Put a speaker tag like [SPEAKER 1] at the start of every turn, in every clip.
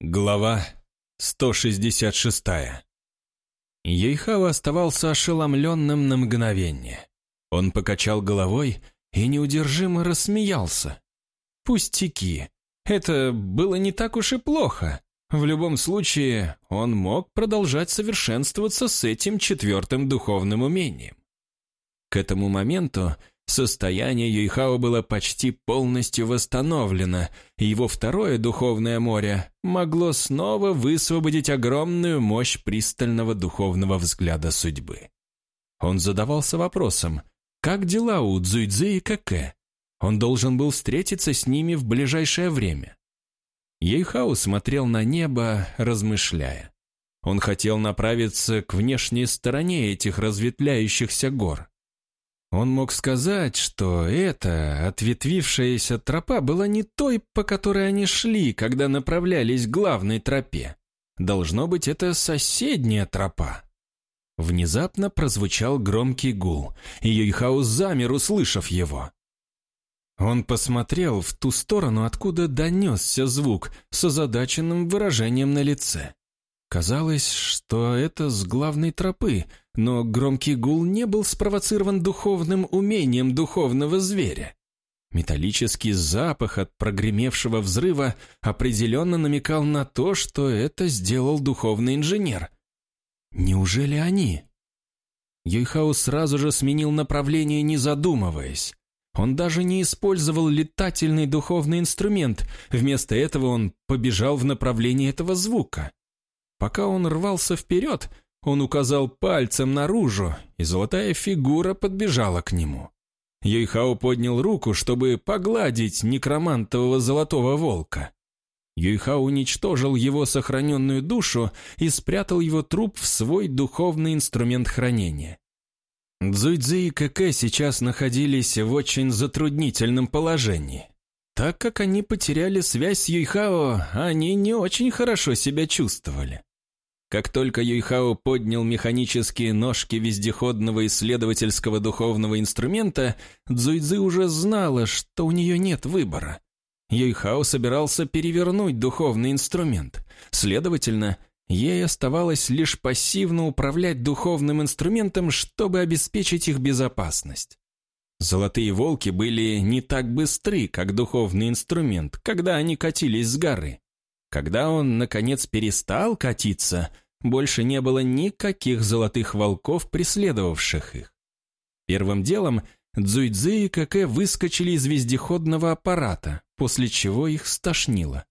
[SPEAKER 1] Глава 166 Ейхао оставался ошеломленным на мгновение. Он покачал головой и неудержимо рассмеялся. Пустяки. Это было не так уж и плохо. В любом случае, он мог продолжать совершенствоваться с этим четвертым духовным умением. К этому моменту Состояние Юйхао было почти полностью восстановлено, и его второе духовное море могло снова высвободить огромную мощь пристального духовного взгляда судьбы. Он задавался вопросом, как дела у Цзуйцзы и Кэкэ? Он должен был встретиться с ними в ближайшее время. Ейхао смотрел на небо, размышляя. Он хотел направиться к внешней стороне этих разветвляющихся гор. Он мог сказать, что эта ответвившаяся тропа была не той, по которой они шли, когда направлялись к главной тропе. Должно быть, это соседняя тропа. Внезапно прозвучал громкий гул, и Юйхаус замер, услышав его. Он посмотрел в ту сторону, откуда донесся звук, с озадаченным выражением на лице. Казалось, что это с главной тропы, но громкий гул не был спровоцирован духовным умением духовного зверя. Металлический запах от прогремевшего взрыва определенно намекал на то, что это сделал духовный инженер. Неужели они? Юйхао сразу же сменил направление, не задумываясь. Он даже не использовал летательный духовный инструмент, вместо этого он побежал в направлении этого звука. Пока он рвался вперед, он указал пальцем наружу, и золотая фигура подбежала к нему. Юйхао поднял руку, чтобы погладить некромантового золотого волка. Юйхао уничтожил его сохраненную душу и спрятал его труп в свой духовный инструмент хранения. Цзуйцзи и Кэкэ сейчас находились в очень затруднительном положении. Так как они потеряли связь с Юйхао, они не очень хорошо себя чувствовали. Как только Юйхао поднял механические ножки вездеходного исследовательского духовного инструмента, Цзуйцзы уже знала, что у нее нет выбора. Юйхао собирался перевернуть духовный инструмент. Следовательно, ей оставалось лишь пассивно управлять духовным инструментом, чтобы обеспечить их безопасность. Золотые волки были не так быстры, как духовный инструмент, когда они катились с горы. Когда он, наконец, перестал катиться, больше не было никаких золотых волков, преследовавших их. Первым делом Цзуйцзы и Кэкэ выскочили из вездеходного аппарата, после чего их стошнило.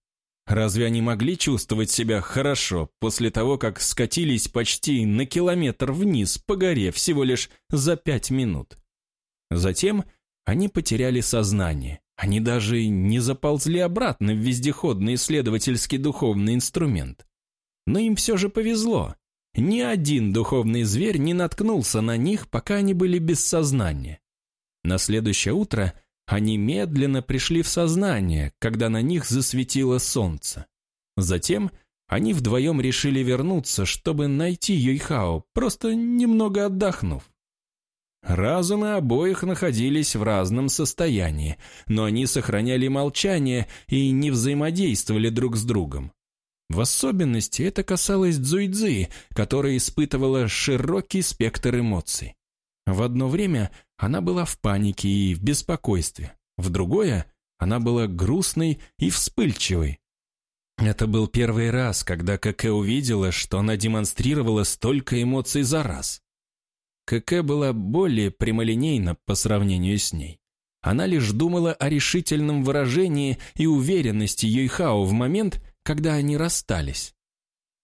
[SPEAKER 1] Разве они могли чувствовать себя хорошо после того, как скатились почти на километр вниз по горе всего лишь за пять минут? Затем они потеряли сознание. Они даже не заползли обратно в вездеходный исследовательский духовный инструмент. Но им все же повезло. Ни один духовный зверь не наткнулся на них, пока они были без сознания. На следующее утро они медленно пришли в сознание, когда на них засветило солнце. Затем они вдвоем решили вернуться, чтобы найти Юйхао, просто немного отдохнув. Разумы обоих находились в разном состоянии, но они сохраняли молчание и не взаимодействовали друг с другом. В особенности это касалось Цзуйцзы, которая испытывала широкий спектр эмоций. В одно время она была в панике и в беспокойстве, в другое она была грустной и вспыльчивой. Это был первый раз, когда Кэкэ увидела, что она демонстрировала столько эмоций за раз. КК была более прямолинейна по сравнению с ней. Она лишь думала о решительном выражении и уверенности Юйхао в момент, когда они расстались.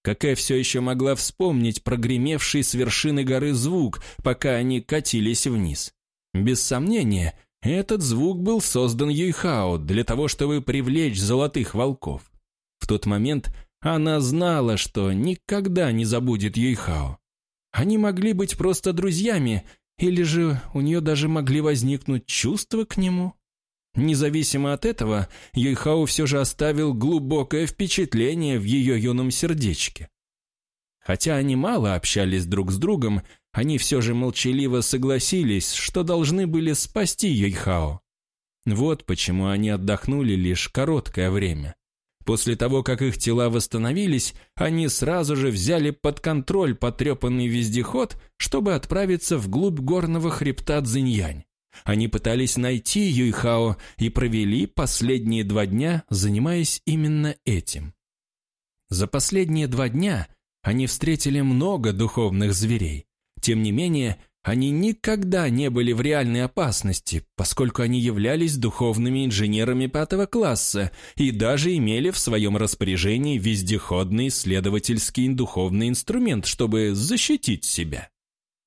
[SPEAKER 1] КК все еще могла вспомнить прогремевший с вершины горы звук, пока они катились вниз. Без сомнения, этот звук был создан Юйхао для того, чтобы привлечь золотых волков. В тот момент она знала, что никогда не забудет Юйхао. Они могли быть просто друзьями, или же у нее даже могли возникнуть чувства к нему. Независимо от этого, Юйхао все же оставил глубокое впечатление в ее юном сердечке. Хотя они мало общались друг с другом, они все же молчаливо согласились, что должны были спасти Юйхао. Вот почему они отдохнули лишь короткое время. После того, как их тела восстановились, они сразу же взяли под контроль потрепанный вездеход, чтобы отправиться вглубь горного хребта Цзиньянь. Они пытались найти Юйхао и провели последние два дня, занимаясь именно этим. За последние два дня они встретили много духовных зверей. Тем не менее, они никогда не были в реальной опасности, поскольку они являлись духовными инженерами пятого класса и даже имели в своем распоряжении вездеходный исследовательский духовный инструмент, чтобы защитить себя.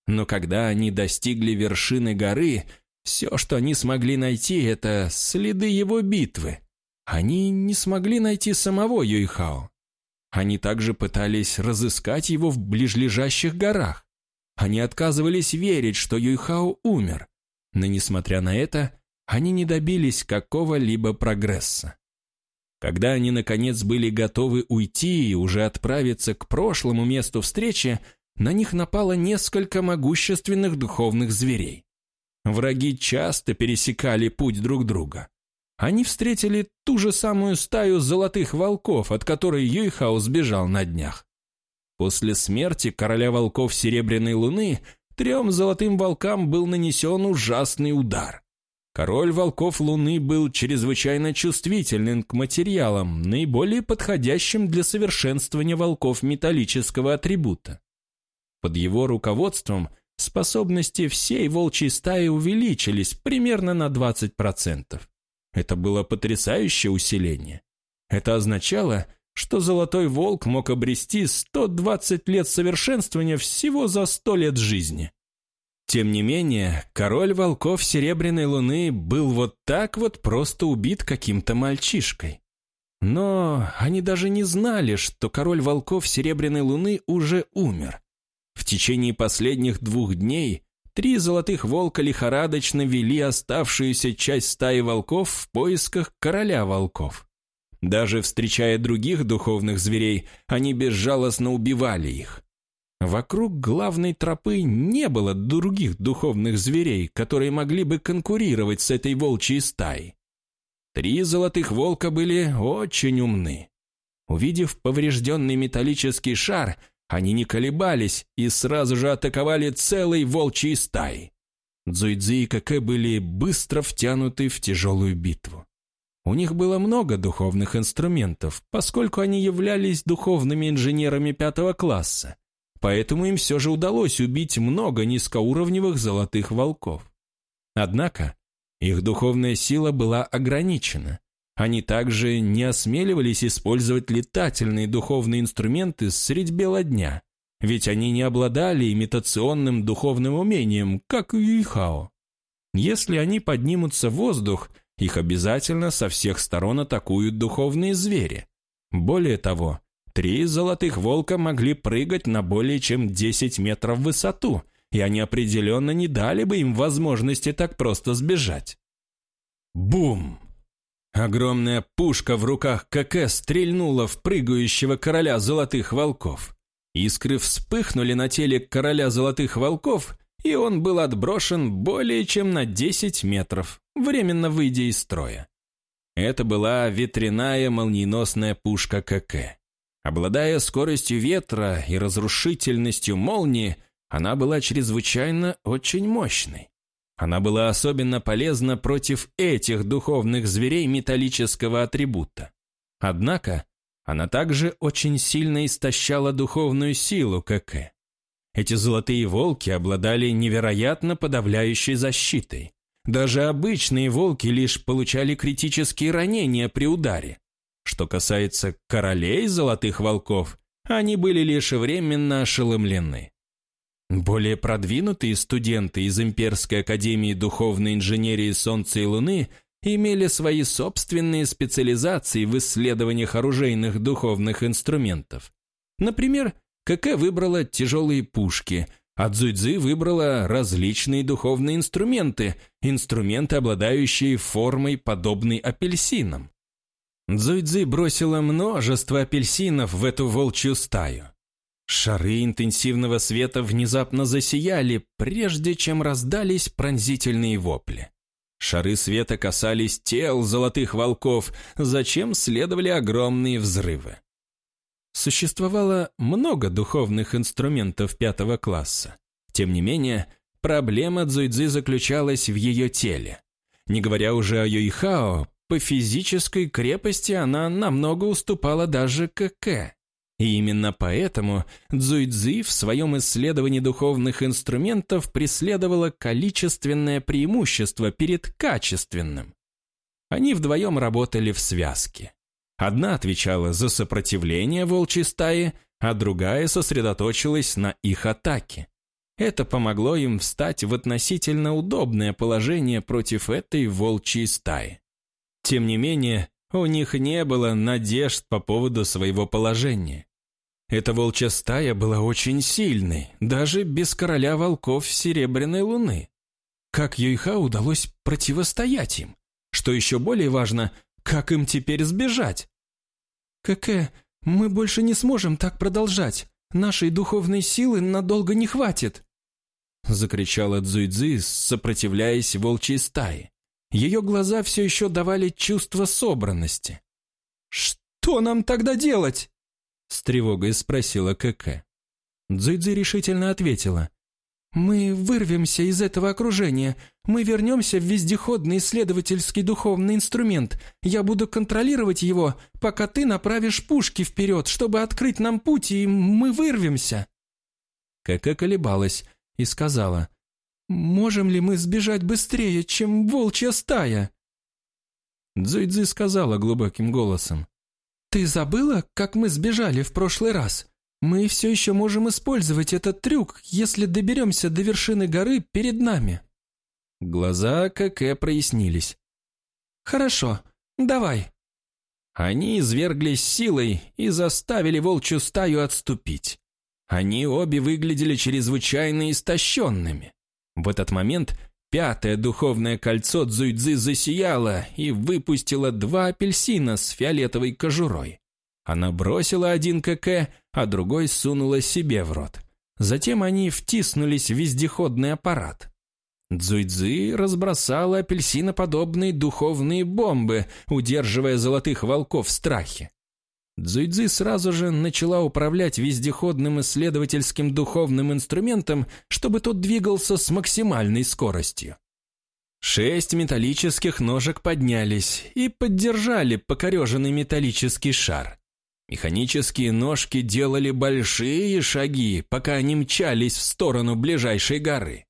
[SPEAKER 1] Но когда они достигли вершины горы, все, что они смогли найти, это следы его битвы. Они не смогли найти самого Юйхао. Они также пытались разыскать его в ближлежащих горах. Они отказывались верить, что Юйхао умер, но, несмотря на это, они не добились какого-либо прогресса. Когда они, наконец, были готовы уйти и уже отправиться к прошлому месту встречи, на них напало несколько могущественных духовных зверей. Враги часто пересекали путь друг друга. Они встретили ту же самую стаю золотых волков, от которой Юйхао сбежал на днях. После смерти короля волков Серебряной Луны трем золотым волкам был нанесен ужасный удар. Король волков Луны был чрезвычайно чувствителен к материалам, наиболее подходящим для совершенствования волков металлического атрибута. Под его руководством способности всей волчьей стаи увеличились примерно на 20%. Это было потрясающее усиление. Это означало, что Золотой Волк мог обрести 120 лет совершенствования всего за 100 лет жизни. Тем не менее, король волков Серебряной Луны был вот так вот просто убит каким-то мальчишкой. Но они даже не знали, что король волков Серебряной Луны уже умер. В течение последних двух дней три золотых волка лихорадочно вели оставшуюся часть стаи волков в поисках короля волков. Даже встречая других духовных зверей, они безжалостно убивали их. Вокруг главной тропы не было других духовных зверей, которые могли бы конкурировать с этой волчьей стаей. Три золотых волка были очень умны. Увидев поврежденный металлический шар, они не колебались и сразу же атаковали целой волчьей стаей. Цзуйцзи и Какэ были быстро втянуты в тяжелую битву. У них было много духовных инструментов, поскольку они являлись духовными инженерами пятого класса, поэтому им все же удалось убить много низкоуровневых золотых волков. Однако их духовная сила была ограничена. Они также не осмеливались использовать летательные духовные инструменты средь бела дня, ведь они не обладали имитационным духовным умением, как Юйхао. Если они поднимутся в воздух – их обязательно со всех сторон атакуют духовные звери. Более того, три золотых волка могли прыгать на более чем 10 метров в высоту, и они определенно не дали бы им возможности так просто сбежать. Бум! Огромная пушка в руках КК стрельнула в прыгающего короля золотых волков. Искры вспыхнули на теле короля золотых волков, и он был отброшен более чем на 10 метров временно выйдя из строя. Это была ветряная молниеносная пушка КК. Обладая скоростью ветра и разрушительностью молнии, она была чрезвычайно очень мощной. Она была особенно полезна против этих духовных зверей металлического атрибута. Однако, она также очень сильно истощала духовную силу КК. Эти золотые волки обладали невероятно подавляющей защитой. Даже обычные волки лишь получали критические ранения при ударе. Что касается королей золотых волков, они были лишь временно ошеломлены. Более продвинутые студенты из Имперской академии духовной инженерии Солнца и Луны имели свои собственные специализации в исследованиях оружейных духовных инструментов. Например, КК выбрала тяжелые пушки, а Цзуйцзы выбрала различные духовные инструменты, инструменты, обладающие формой, подобной апельсинам. Цзуйцзы бросила множество апельсинов в эту волчью стаю. Шары интенсивного света внезапно засияли, прежде чем раздались пронзительные вопли. Шары света касались тел золотых волков, зачем следовали огромные взрывы. Существовало много духовных инструментов пятого класса. Тем не менее, проблема Цзуйцзы заключалась в ее теле. Не говоря уже о Юйхао, по физической крепости она намного уступала даже КК. И именно поэтому Цзуйцзы в своем исследовании духовных инструментов преследовала количественное преимущество перед качественным. Они вдвоем работали в связке. Одна отвечала за сопротивление волчьей стаи, а другая сосредоточилась на их атаке. Это помогло им встать в относительно удобное положение против этой волчьей стаи. Тем не менее, у них не было надежд по поводу своего положения. Эта волчья стая была очень сильной, даже без короля волков Серебряной Луны. Как Юйха удалось противостоять им? Что еще более важно, как им теперь сбежать? «Кэкэ, мы больше не сможем так продолжать. Нашей духовной силы надолго не хватит!» Закричала Цзуйцзы, сопротивляясь волчьей стае. Ее глаза все еще давали чувство собранности. «Что нам тогда делать?» С тревогой спросила КК. Цзуйцзы решительно ответила. «Мы вырвемся из этого окружения. Мы вернемся в вездеходный исследовательский духовный инструмент. Я буду контролировать его, пока ты направишь пушки вперед, чтобы открыть нам путь, и мы вырвемся». КК колебалась и сказала. «Можем ли мы сбежать быстрее, чем волчья стая?» Цзуйцзы сказала глубоким голосом. «Ты забыла, как мы сбежали в прошлый раз? Мы все еще можем использовать этот трюк, если доберемся до вершины горы перед нами». Глаза КК прояснились. «Хорошо, давай». Они изверглись силой и заставили волчью стаю отступить. Они обе выглядели чрезвычайно истощенными. В этот момент пятое духовное кольцо Цзуйцзы засияло и выпустило два апельсина с фиолетовой кожурой. Она бросила один КК, а другой сунула себе в рот. Затем они втиснулись в вездеходный аппарат. Цзуйцзы разбросала апельсиноподобные духовные бомбы, удерживая золотых волков в страхе. Цзуйцзы сразу же начала управлять вездеходным исследовательским духовным инструментом, чтобы тот двигался с максимальной скоростью. Шесть металлических ножек поднялись и поддержали покореженный металлический шар. Механические ножки делали большие шаги, пока они мчались в сторону ближайшей горы.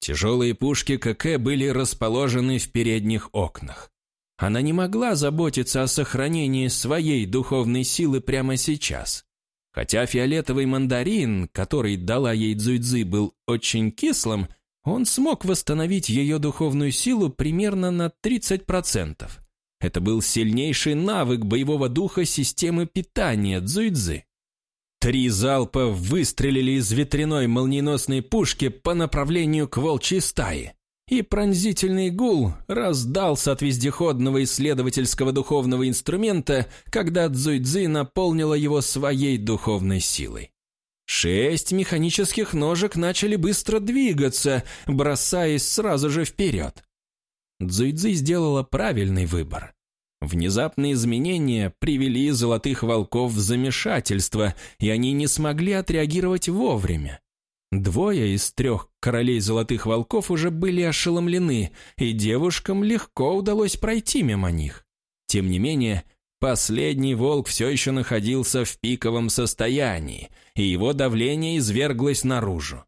[SPEAKER 1] Тяжелые пушки КК были расположены в передних окнах. Она не могла заботиться о сохранении своей духовной силы прямо сейчас. Хотя фиолетовый мандарин, который дала ей Цзуйцзы, был очень кислым, он смог восстановить ее духовную силу примерно на 30%. Это был сильнейший навык боевого духа системы питания Цзуйцзы. Три залпа выстрелили из ветряной молниеносной пушки по направлению к волчьей стае, и пронзительный гул раздался от вездеходного исследовательского духовного инструмента, когда Цзуйцзы наполнила его своей духовной силой. Шесть механических ножек начали быстро двигаться, бросаясь сразу же вперед. Цзуйцзы сделала правильный выбор. Внезапные изменения привели золотых волков в замешательство, и они не смогли отреагировать вовремя. Двое из трех королей золотых волков уже были ошеломлены, и девушкам легко удалось пройти мимо них. Тем не менее, последний волк все еще находился в пиковом состоянии, и его давление изверглось наружу.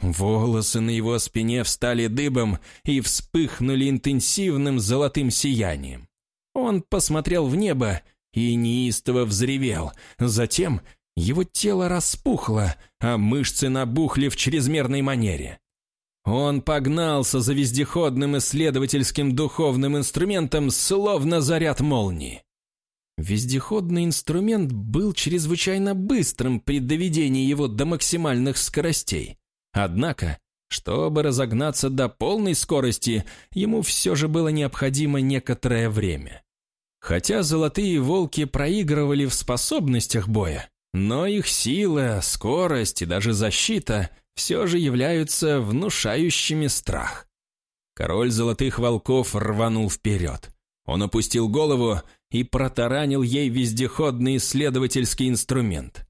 [SPEAKER 1] Волосы на его спине встали дыбом и вспыхнули интенсивным золотым сиянием. Он посмотрел в небо и неистово взревел. Затем его тело распухло, а мышцы набухли в чрезмерной манере. Он погнался за вездеходным исследовательским духовным инструментом, словно заряд молнии. Вездеходный инструмент был чрезвычайно быстрым при доведении его до максимальных скоростей. Однако, чтобы разогнаться до полной скорости, ему все же было необходимо некоторое время. Хотя золотые волки проигрывали в способностях боя, но их сила, скорость и даже защита все же являются внушающими страх. Король золотых волков рванул вперед. Он опустил голову и протаранил ей вездеходный исследовательский инструмент.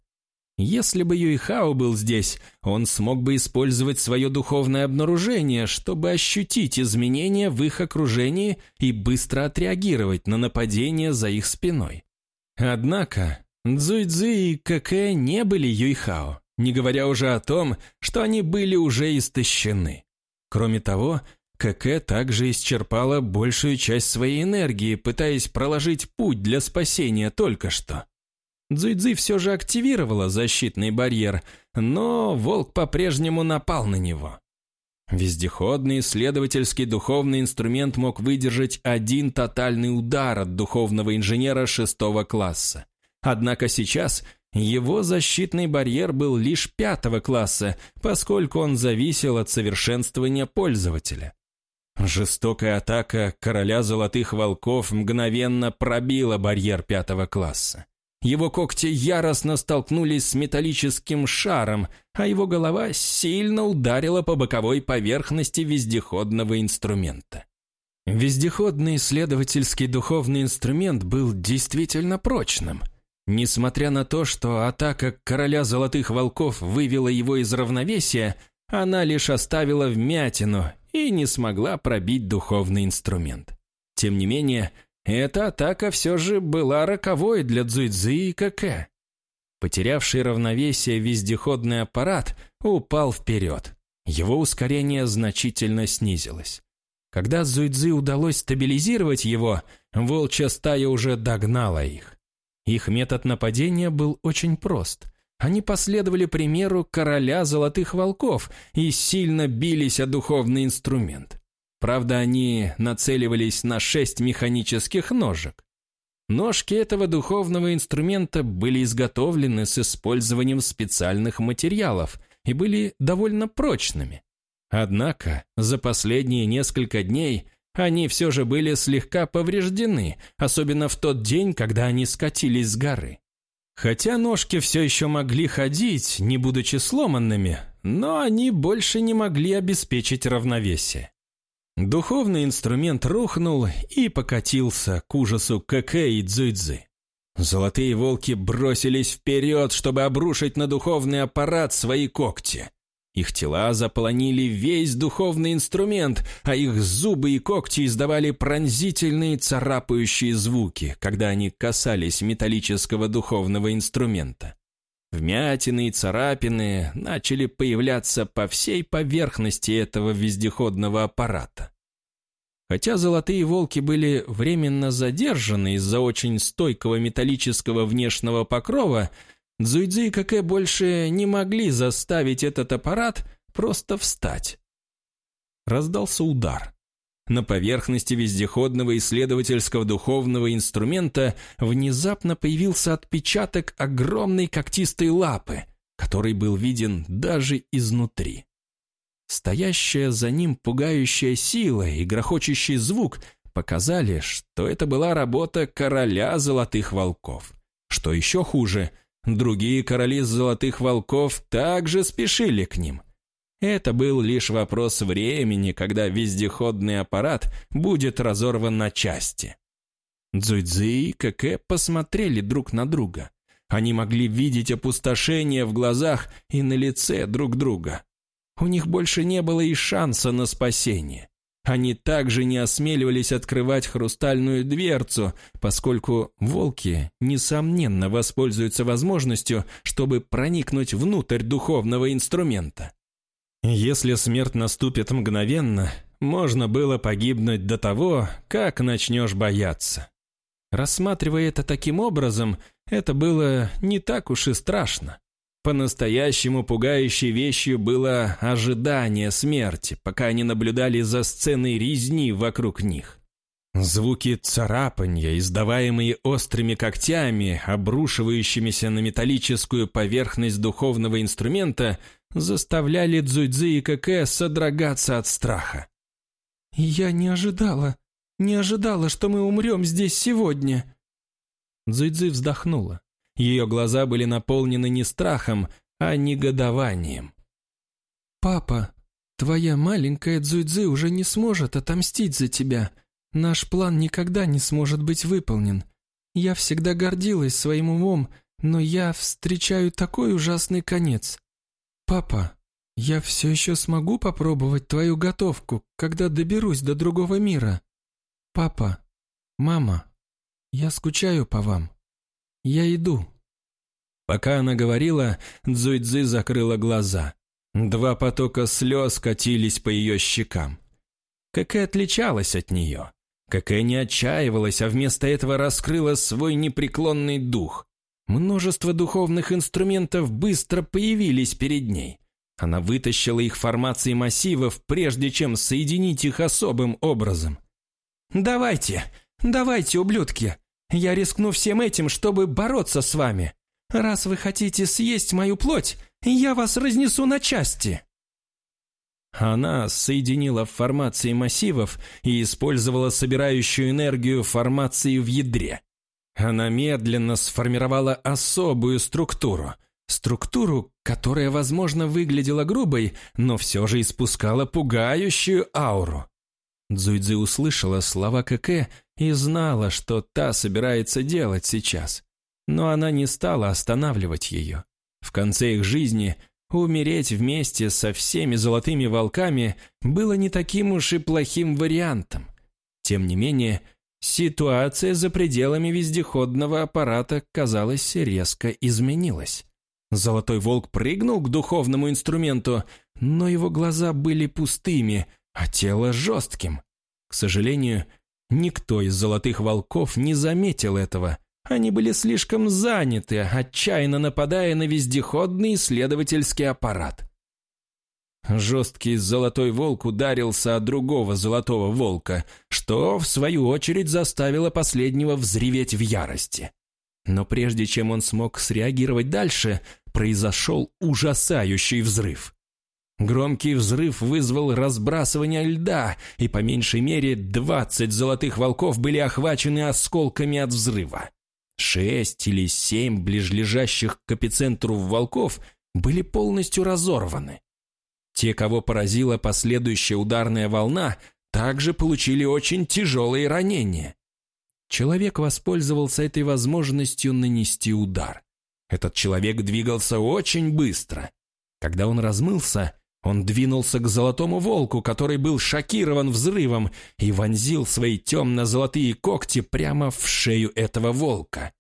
[SPEAKER 1] Если бы Юйхао был здесь, он смог бы использовать свое духовное обнаружение, чтобы ощутить изменения в их окружении и быстро отреагировать на нападение за их спиной. Однако Цзуйцзы и Кэкэ не были Юйхао, не говоря уже о том, что они были уже истощены. Кроме того, КК также исчерпала большую часть своей энергии, пытаясь проложить путь для спасения только что. Цзуйцзы все же активировала защитный барьер, но волк по-прежнему напал на него. Вездеходный исследовательский духовный инструмент мог выдержать один тотальный удар от духовного инженера шестого класса. Однако сейчас его защитный барьер был лишь пятого класса, поскольку он зависел от совершенствования пользователя. Жестокая атака короля золотых волков мгновенно пробила барьер пятого класса. Его когти яростно столкнулись с металлическим шаром, а его голова сильно ударила по боковой поверхности вездеходного инструмента. Вездеходный исследовательский духовный инструмент был действительно прочным. Несмотря на то, что атака короля золотых волков вывела его из равновесия, она лишь оставила вмятину и не смогла пробить духовный инструмент. Тем не менее, эта атака все же была роковой для Цзуйцзы и КК. Потерявший равновесие вездеходный аппарат упал вперед. Его ускорение значительно снизилось. Когда Цзуйцзы удалось стабилизировать его, волчья стая уже догнала их. Их метод нападения был очень прост. Они последовали примеру короля золотых волков и сильно бились о духовный инструмент. Правда, они нацеливались на шесть механических ножек. Ножки этого духовного инструмента были изготовлены с использованием специальных материалов и были довольно прочными. Однако за последние несколько дней они все же были слегка повреждены, особенно в тот день, когда они скатились с горы. Хотя ножки все еще могли ходить, не будучи сломанными, но они больше не могли обеспечить равновесие. Духовный инструмент рухнул и покатился к ужасу КК и Цзуйцзы. Золотые волки бросились вперед, чтобы обрушить на духовный аппарат свои когти. Их тела заполонили весь духовный инструмент, а их зубы и когти издавали пронзительные царапающие звуки, когда они касались металлического духовного инструмента. Вмятины и царапины начали появляться по всей поверхности этого вездеходного аппарата. Хотя золотые волки были временно задержаны из-за очень стойкого металлического внешнего покрова, Цзуйцзи и Какэ больше не могли заставить этот аппарат просто встать. Раздался удар. На поверхности вездеходного исследовательского духовного инструмента внезапно появился отпечаток огромной когтистой лапы, который был виден даже изнутри. Стоящая за ним пугающая сила и грохочущий звук показали, что это была работа короля золотых волков. Что еще хуже, Другие короли золотых волков также спешили к ним. Это был лишь вопрос времени, когда вездеходный аппарат будет разорван на части. Цзуйцзы и Кэкэ посмотрели друг на друга. Они могли видеть опустошение в глазах и на лице друг друга. У них больше не было и шанса на спасение. Они также не осмеливались открывать хрустальную дверцу, поскольку волки, несомненно, воспользуются возможностью, чтобы проникнуть внутрь духовного инструмента. Если смерть наступит мгновенно, можно было погибнуть до того, как начнешь бояться. Рассматривая это таким образом, это было не так уж и страшно. По-настоящему пугающей вещью было ожидание смерти, пока они наблюдали за сценой резни вокруг них. Звуки царапанья, издаваемые острыми когтями, обрушивающимися на металлическую поверхность духовного инструмента, заставляли Дзуйцзы и КК содрогаться от страха. «Я не ожидала, не ожидала, что мы умрем здесь сегодня». Дзуйцзы вздохнула. Ее глаза были наполнены не страхом, а негодованием. «Папа,
[SPEAKER 2] Твоя маленькая Дзуйцзы уже не сможет отомстить за тебя. Наш план никогда не сможет быть выполнен. Я всегда гордилась своим умом, но я встречаю такой ужасный конец. Папа, я все еще смогу попробовать твою готовку, когда доберусь до другого мира. Папа, мама, я скучаю по вам. Я иду.
[SPEAKER 1] Пока она говорила, Цзуйцзы закрыла глаза. Два потока слез катились по ее щекам. Какая отличалась от нее. Какая не отчаивалась, а вместо этого раскрыла свой непреклонный дух. Множество духовных инструментов быстро появились перед ней. Она вытащила их формации массивов, прежде чем соединить их особым образом. «Давайте, давайте, ублюдки! Я рискну всем этим, чтобы бороться с вами. Раз вы хотите съесть мою плоть, я вас разнесу на части!» Она соединила формации массивов и использовала собирающую энергию формации в ядре. Она медленно сформировала особую структуру. Структуру, которая, возможно, выглядела грубой, но все же испускала пугающую ауру. Цзуйцзы услышала слова КК и знала, что та собирается делать сейчас. Но она не стала останавливать ее. В конце их жизни умереть вместе со всеми золотыми волками было не таким уж и плохим вариантом. Тем не менее, ситуация за пределами вездеходного аппарата, казалось, резко изменилась. Золотой волк прыгнул к духовному инструменту, но его глаза были пустыми, а тело жестким. К сожалению, никто из золотых волков не заметил этого, они были слишком заняты, отчаянно нападая на вездеходный исследовательский аппарат. Жесткий золотой волк ударился от другого золотого волка, что, в свою очередь, заставило последнего взреветь в ярости. Но прежде чем он смог среагировать дальше, произошел ужасающий взрыв. Громкий взрыв вызвал разбрасывание льда, и по меньшей мере двадцать золотых волков были охвачены осколками от взрыва. Шесть или семь ближлежащих к эпицентру волков были полностью разорваны. Те, кого поразила последующая ударная волна, также получили очень тяжелые ранения. Человек воспользовался этой возможностью нанести удар. Этот человек двигался очень быстро. Когда он размылся, он двинулся к золотому волку, который был шокирован взрывом, и вонзил свои темно-золотые когти прямо в шею этого волка.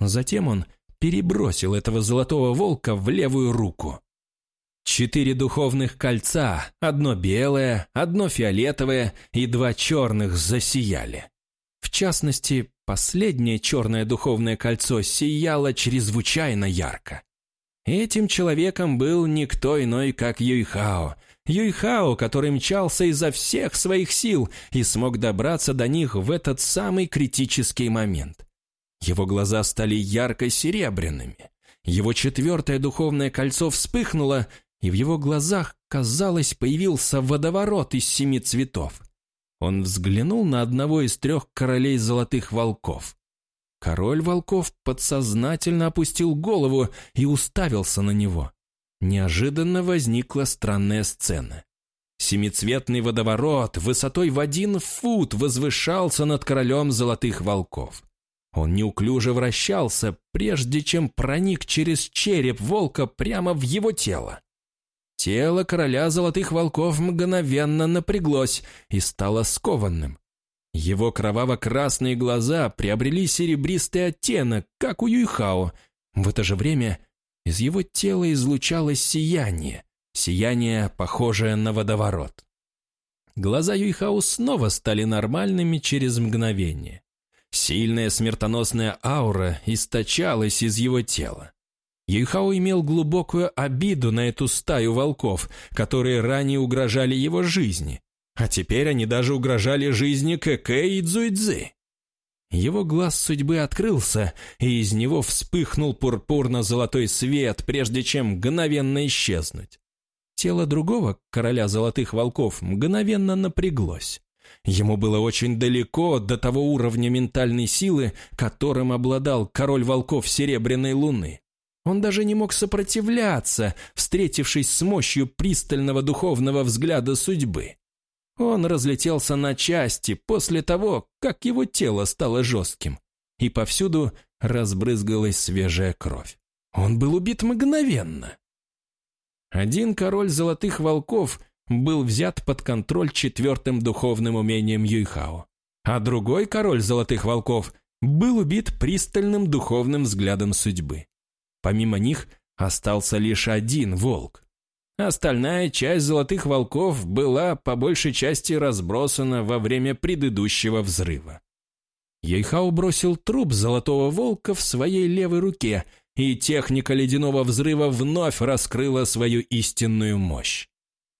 [SPEAKER 1] Затем он перебросил этого золотого волка в левую руку. Четыре духовных кольца, одно белое, одно фиолетовое и два черных засияли. В частности, последнее черное духовное кольцо сияло чрезвычайно ярко. Этим человеком был никто иной, как Юйхао. Юйхао, который мчался изо всех своих сил и смог добраться до них в этот самый критический момент. Его глаза стали ярко-серебряными. Его четвертое духовное кольцо вспыхнуло, и в его глазах, казалось, появился водоворот из семи цветов. Он взглянул на одного из трех королей золотых волков. Король волков подсознательно опустил голову и уставился на него. Неожиданно возникла странная сцена. Семицветный водоворот высотой в один фут возвышался над королем золотых волков. Он неуклюже вращался, прежде чем проник через череп волка прямо в его тело. Тело короля золотых волков мгновенно напряглось и стало скованным. Его кроваво-красные глаза приобрели серебристый оттенок, как у Юйхао. В это же время из его тела излучалось сияние, сияние, похожее на водоворот. Глаза Юйхао снова стали нормальными через мгновение. Сильная смертоносная аура источалась из его тела. Юйхао имел глубокую обиду на эту стаю волков, которые ранее угрожали его жизни, а теперь они даже угрожали жизни Кэкэ и Цзуйцзы. Его глаз судьбы открылся, и из него вспыхнул пурпурно-золотой свет, прежде чем мгновенно исчезнуть. Тело другого, короля золотых волков, мгновенно напряглось. Ему было очень далеко до того уровня ментальной силы, которым обладал король волков Серебряной Луны. Он даже не мог сопротивляться, встретившись с мощью пристального духовного взгляда судьбы. Он разлетелся на части после того, как его тело стало жестким, и повсюду разбрызгалась свежая кровь. Он был убит мгновенно. Один король золотых волков был взят под контроль четвертым духовным умением Юйхао, а другой король золотых волков был убит пристальным духовным взглядом судьбы. Помимо них остался лишь один волк. Остальная часть золотых волков была по большей части разбросана во время предыдущего взрыва. Ейхау бросил труп золотого волка в своей левой руке, и техника ледяного взрыва вновь раскрыла свою истинную мощь.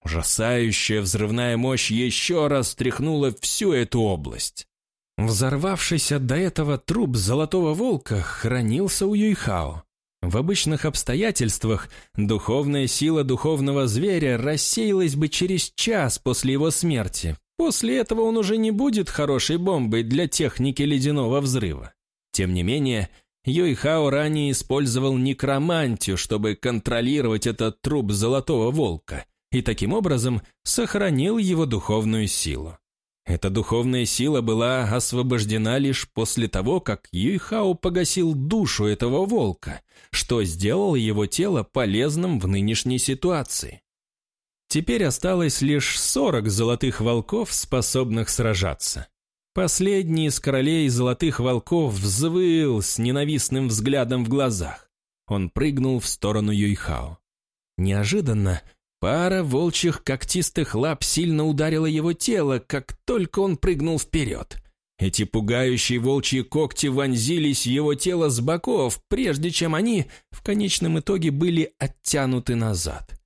[SPEAKER 1] Ужасающая взрывная мощь еще раз тряхнула всю эту область. Взорвавшийся до этого труп золотого волка хранился у Юйхао. В обычных обстоятельствах духовная сила духовного зверя рассеялась бы через час после его смерти. После этого он уже не будет хорошей бомбой для техники ледяного взрыва. Тем не менее, Юйхао ранее использовал некромантию, чтобы контролировать этот труп золотого волка, и таким образом сохранил его духовную силу. Эта духовная сила была освобождена лишь после того, как Юйхао погасил душу этого волка, что сделало его тело полезным в нынешней ситуации. Теперь осталось лишь 40 золотых волков, способных сражаться. Последний из королей золотых волков взвыл с ненавистным взглядом в глазах. Он прыгнул в сторону Юйхао. Неожиданно Пара волчьих когтистых лап сильно ударила его тело, как только он прыгнул вперед. Эти пугающие волчьи когти вонзились в его тело с боков, прежде чем они в конечном итоге были оттянуты назад.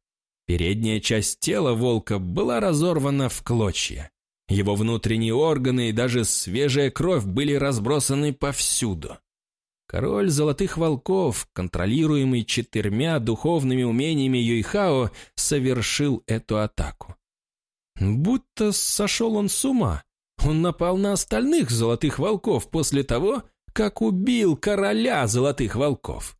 [SPEAKER 1] Передняя часть тела волка была разорвана в клочья. Его внутренние органы и даже свежая кровь были разбросаны повсюду. Король Золотых Волков, контролируемый четырьмя духовными умениями Юйхао, совершил эту атаку. Будто сошел он с ума. Он напал на остальных Золотых Волков после того, как убил короля Золотых Волков.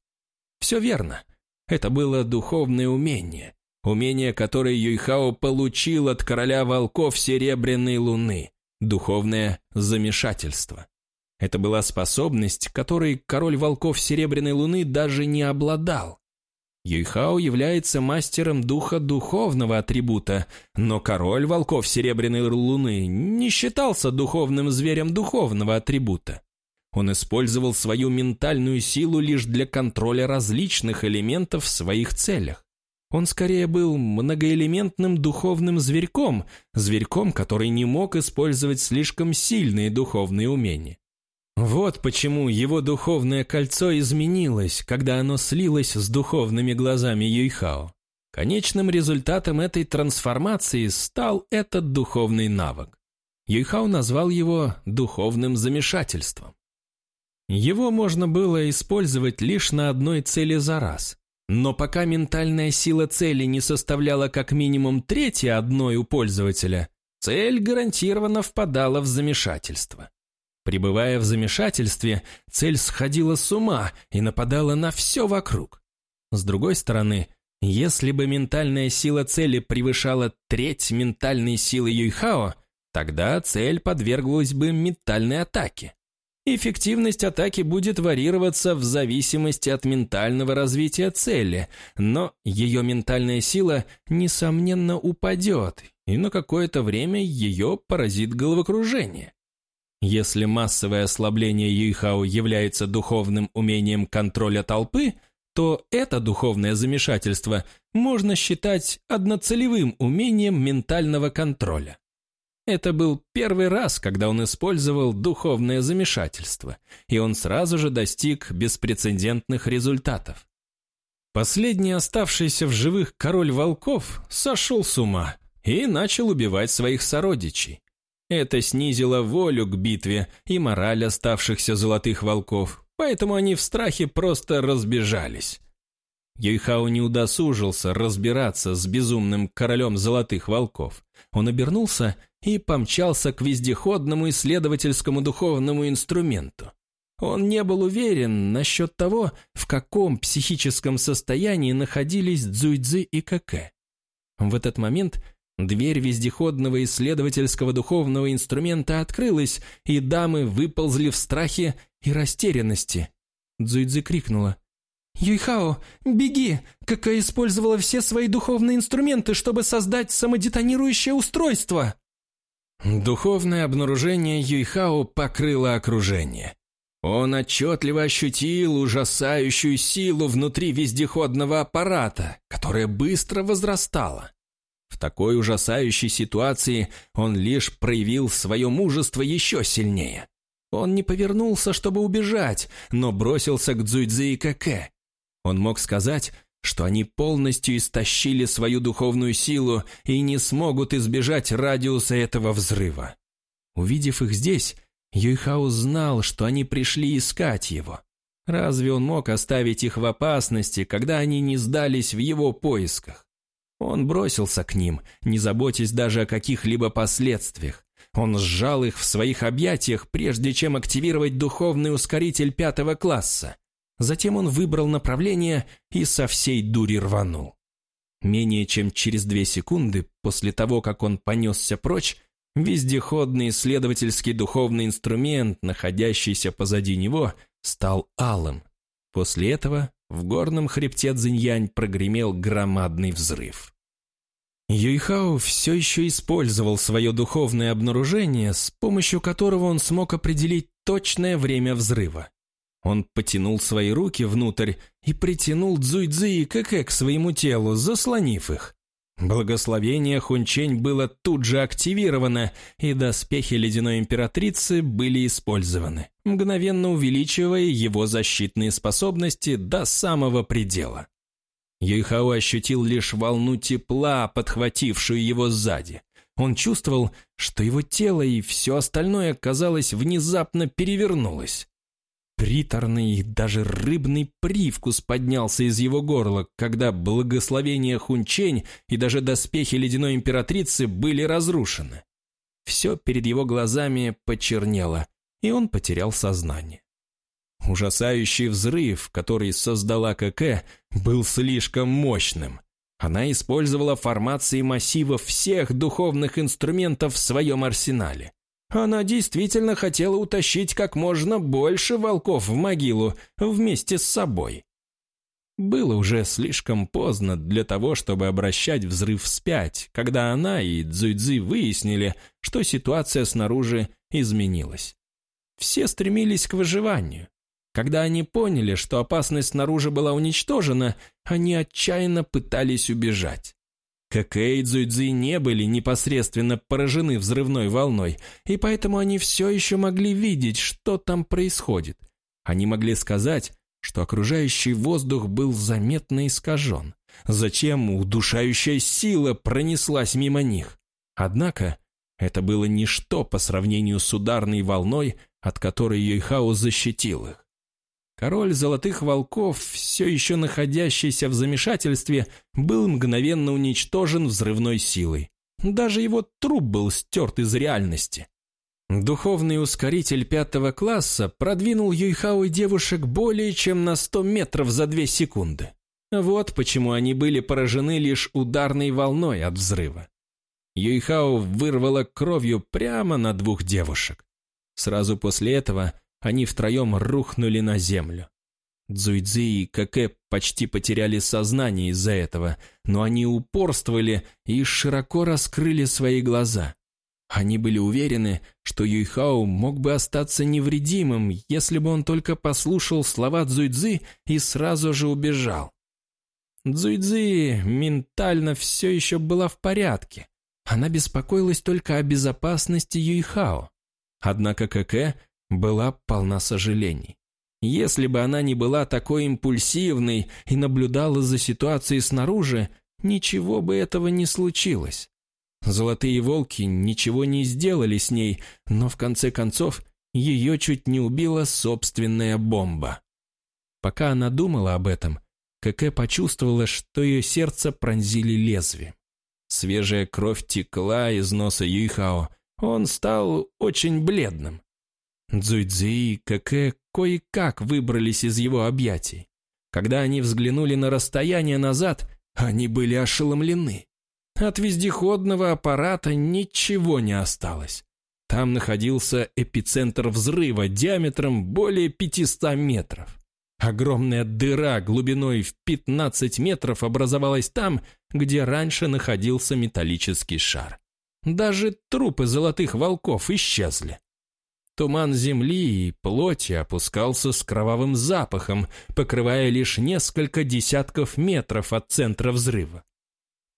[SPEAKER 1] Все верно. Это было духовное умение. Умение, которое Юйхао получил от короля волков Серебряной Луны. Духовное замешательство. Это была способность, которой король волков Серебряной Луны даже не обладал. Юйхао является мастером духа духовного атрибута, но король волков Серебряной Луны не считался духовным зверем духовного атрибута. Он использовал свою ментальную силу лишь для контроля различных элементов в своих целях. Он скорее был многоэлементным духовным зверьком, зверьком, который не мог использовать слишком сильные духовные умения. Вот почему его духовное кольцо изменилось, когда оно слилось с духовными глазами Юйхао. Конечным результатом этой трансформации стал этот духовный навык. Юйхао назвал его духовным замешательством. Его можно было использовать лишь на одной цели за раз. Но пока ментальная сила цели не составляла как минимум трети одной у пользователя, цель гарантированно впадала в замешательство. Пребывая в замешательстве, цель сходила с ума и нападала на все вокруг. С другой стороны, если бы ментальная сила цели превышала треть ментальной силы Юйхао, тогда цель подверглась бы ментальной атаке. Эффективность атаки будет варьироваться в зависимости от ментального развития цели, но ее ментальная сила, несомненно, упадет, и на какое-то время ее поразит головокружение. Если массовое ослабление Юйхао является духовным умением контроля толпы, то это духовное замешательство можно считать одноцелевым умением ментального контроля. Это был первый раз, когда он использовал духовное замешательство, и он сразу же достиг беспрецедентных результатов. Последний оставшийся в живых король волков сошел с ума и начал убивать своих сородичей. Это снизило волю к битве и мораль оставшихся золотых волков, поэтому они в страхе просто разбежались. Юйхао не удосужился разбираться с безумным королем золотых волков. Он обернулся и помчался к вездеходному исследовательскому духовному инструменту. Он не был уверен насчет того, в каком психическом состоянии находились Цзуйцзы и Кэкэ. В этот момент дверь вездеходного исследовательского духовного инструмента открылась, и дамы выползли в страхе и растерянности. Цзуйцзы крикнула. «Юйхао, беги! Кэкэ использовала все свои духовные инструменты, чтобы создать самодетонирующее устройство!» Духовное обнаружение Юйхао покрыло окружение. Он отчетливо ощутил ужасающую силу внутри вездеходного аппарата, которая быстро возрастала. Такой ужасающей ситуации он лишь проявил свое мужество еще сильнее. Он не повернулся, чтобы убежать, но бросился к Цзуйцзи и Кэкэ. Он мог сказать, что они полностью истощили свою духовную силу и не смогут избежать радиуса этого взрыва. Увидев их здесь, Юйхао знал, что они пришли искать его. Разве он мог оставить их в опасности, когда они не сдались в его поисках? Он бросился к ним, не заботясь даже о каких-либо последствиях. Он сжал их в своих объятиях, прежде чем активировать духовный ускоритель пятого класса. Затем он выбрал направление и со всей дури рванул. Менее чем через две секунды после того, как он понесся прочь, Вездеходный исследовательский духовный инструмент, находящийся позади него, стал алым. После этого в горном хребте Цзиньянь прогремел громадный взрыв. Юйхао все еще использовал свое духовное обнаружение, с помощью которого он смог определить точное время взрыва. Он потянул свои руки внутрь и притянул Цзуйцзы и Кэкэ к своему телу, заслонив их. Благословение Хунчень было тут же активировано, и доспехи ледяной императрицы были использованы, мгновенно увеличивая его защитные способности до самого предела. Юйхао ощутил лишь волну тепла, подхватившую его сзади. Он чувствовал, что его тело и все остальное, казалось, внезапно перевернулось. Приторный, даже рыбный привкус поднялся из его горла, когда благословение Хунчень и даже доспехи ледяной императрицы были разрушены. Все перед его глазами почернело, и он потерял сознание. Ужасающий взрыв, который создала КК, был слишком мощным. Она использовала формации массивов всех духовных инструментов в своем арсенале. Она действительно хотела утащить как можно больше волков в могилу вместе с собой. Было уже слишком поздно для того, чтобы обращать взрыв вспять, когда она и Цзуйцзы выяснили, что ситуация снаружи изменилась. Все стремились к выживанию. Когда они поняли, что опасность снаружи была уничтожена, они отчаянно пытались убежать. Кэкэ и Цзуйцзы не были непосредственно поражены взрывной волной, и поэтому они все еще могли видеть, что там происходит. Они могли сказать, что окружающий воздух был заметно искажен. Зачем удушающая сила пронеслась мимо них? Однако это было ничто по сравнению с ударной волной, от которой Йойхао защитил их. Король Золотых Волков, все еще находящийся в замешательстве, был мгновенно уничтожен взрывной силой. Даже его труп был стерт из реальности. Духовный ускоритель пятого класса продвинул Юйхао и девушек более чем на сто метров за две секунды. Вот почему они были поражены лишь ударной волной от взрыва. Юйхао вырвала кровью прямо на двух девушек. Сразу после этого они втроем рухнули на землю. Цзуйцзи и Кэкэ почти потеряли сознание из-за этого, но они упорствовали и широко раскрыли свои глаза. Они были уверены, что Юйхао мог бы остаться невредимым, если бы он только послушал слова Цзуйцзи и сразу же убежал. Цзуйцзи ментально все еще была в порядке. Она беспокоилась только о безопасности Юйхао. Однако Кэкэ была полна сожалений. Если бы она не была такой импульсивной и наблюдала за ситуацией снаружи, ничего бы этого не случилось. Золотые волки ничего не сделали с ней, но в конце концов ее чуть не убила собственная бомба. Пока она думала об этом, Кэкэ почувствовала, что ее сердце пронзили лезвие. Свежая кровь текла из носа Юйхао, он стал очень бледным. Цзуйцзи и Кэкэ кое-как выбрались из его объятий. Когда они взглянули на расстояние назад, они были ошеломлены. От вездеходного аппарата ничего не осталось. Там находился эпицентр взрыва диаметром более 500 метров. Огромная дыра глубиной в 15 метров образовалась там, где раньше находился металлический шар. Даже трупы золотых волков исчезли. Туман земли и плоти опускался с кровавым запахом, покрывая лишь несколько десятков метров от центра взрыва.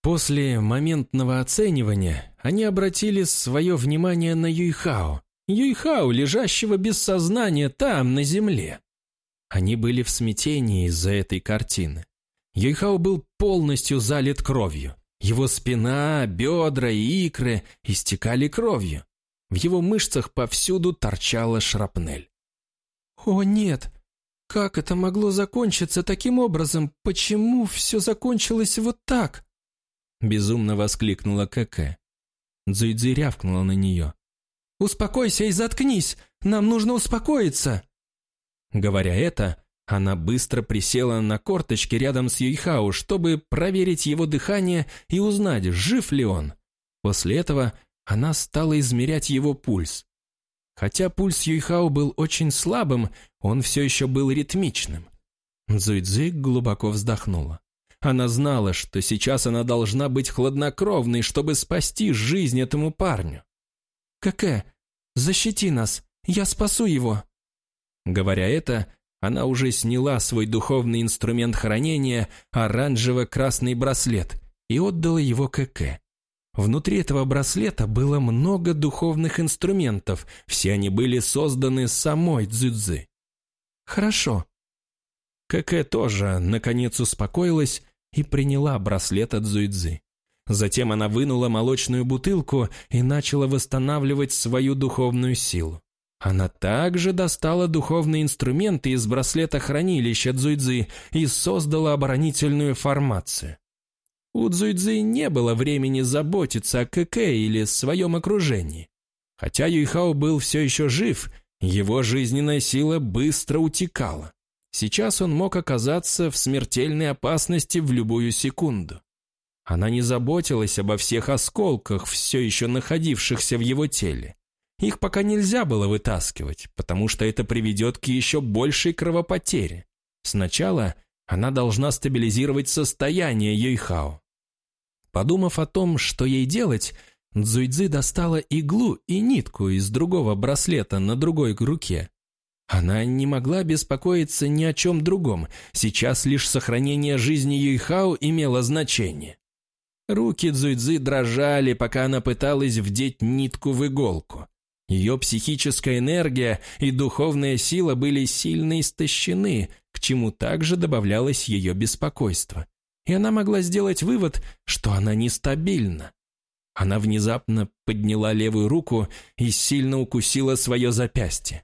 [SPEAKER 1] После моментного оценивания они обратили свое внимание на Юйхао, Юйхао, лежащего без сознания там, на земле. Они были в смятении из-за этой картины. Юйхао был полностью залит кровью. Его спина, бедра и икры истекали кровью. В его мышцах повсюду торчала шрапнель.
[SPEAKER 2] «О, нет! Как это могло закончиться таким образом? Почему все закончилось вот так?»
[SPEAKER 1] Безумно воскликнула Кэкэ. Цзуйцзи рявкнула на нее.
[SPEAKER 2] «Успокойся и заткнись! Нам нужно успокоиться!»
[SPEAKER 1] Говоря это, она быстро присела на корточки рядом с Юйхао, чтобы проверить его дыхание и узнать, жив ли он. После этого она стала измерять его пульс. Хотя пульс Юйхао был очень слабым, он все еще был ритмичным. Цзуйцзи глубоко вздохнула. Она знала, что сейчас она должна быть хладнокровной, чтобы спасти жизнь этому парню.
[SPEAKER 2] «Какэ, защити нас, я спасу его!»
[SPEAKER 1] Говоря это, она уже сняла свой духовный инструмент хранения, оранжево-красный браслет, и отдала его КК. Внутри этого браслета было много духовных инструментов, все они были созданы самой Цзюцзы.
[SPEAKER 2] «Хорошо».
[SPEAKER 1] КК тоже, наконец, успокоилась и приняла браслет от Цзюцзы. Затем она вынула молочную бутылку и начала восстанавливать свою духовную силу. Она также достала духовные инструменты из браслета хранилища Цзуйцзы и создала оборонительную формацию. У Цзуйцзы не было времени заботиться о КК или своем окружении. Хотя Юйхао был все еще жив, его жизненная сила быстро утекала. Сейчас он мог оказаться в смертельной опасности в любую секунду. Она не заботилась обо всех осколках, все еще находившихся в его теле. Их пока нельзя было вытаскивать, потому что это приведет к еще большей кровопотере. Сначала она должна стабилизировать состояние Юйхао. Подумав о том, что ей делать, Цзуйцзы достала иглу и нитку из другого браслета на другой руке. Она не могла беспокоиться ни о чем другом, сейчас лишь сохранение жизни Юйхао имело значение. Руки Цзуйцзы дрожали, пока она пыталась вдеть нитку в иголку. Ее психическая энергия и духовная сила были сильно истощены, к чему также добавлялось ее беспокойство. И она могла сделать вывод, что она нестабильна. Она внезапно подняла левую руку и сильно укусила свое запястье.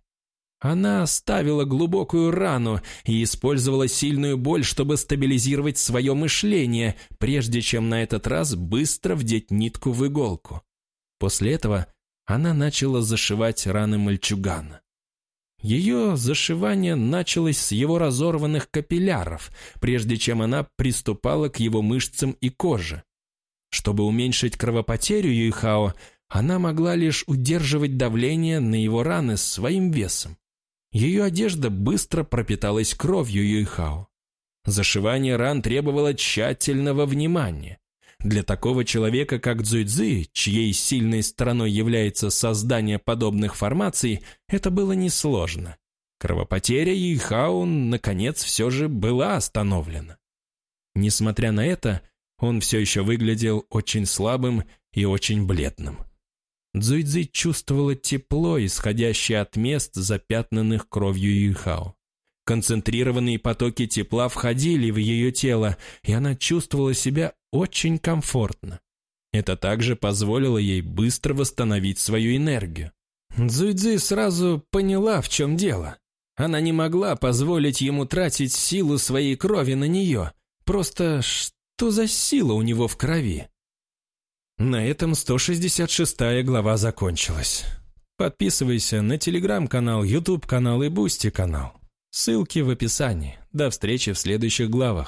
[SPEAKER 1] Она оставила глубокую рану и использовала сильную боль, чтобы стабилизировать свое мышление, прежде чем на этот раз быстро вдеть нитку в иголку. После этого она начала зашивать раны мальчугана. Ее зашивание началось с его разорванных капилляров, прежде чем она приступала к его мышцам и коже. Чтобы уменьшить кровопотерю Юйхао, она могла лишь удерживать давление на его раны своим весом. Ее одежда быстро пропиталась кровью Юйхао. Зашивание ран требовало тщательного внимания. Для такого человека, как Цзуйцзы, чьей сильной стороной является создание подобных формаций, это было несложно. Кровопотеря Юйхао, наконец, все же была остановлена. Несмотря на это, он все еще выглядел очень слабым и очень бледным. Цзуйцзы чувствовала тепло, исходящее от мест, запятнанных кровью Юйхао. Концентрированные потоки тепла входили в ее тело, и она чувствовала себя очень комфортно. Это также позволило ей быстро восстановить свою энергию. Цзуйцзи сразу поняла, в чем дело. Она не могла позволить ему тратить силу своей крови на нее. Просто что за сила у него в крови? На этом 166 глава закончилась. Подписывайся на телеграм-канал, ютуб-канал и бусти-канал. Ссылки в описании. До встречи в следующих главах.